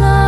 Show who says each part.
Speaker 1: love.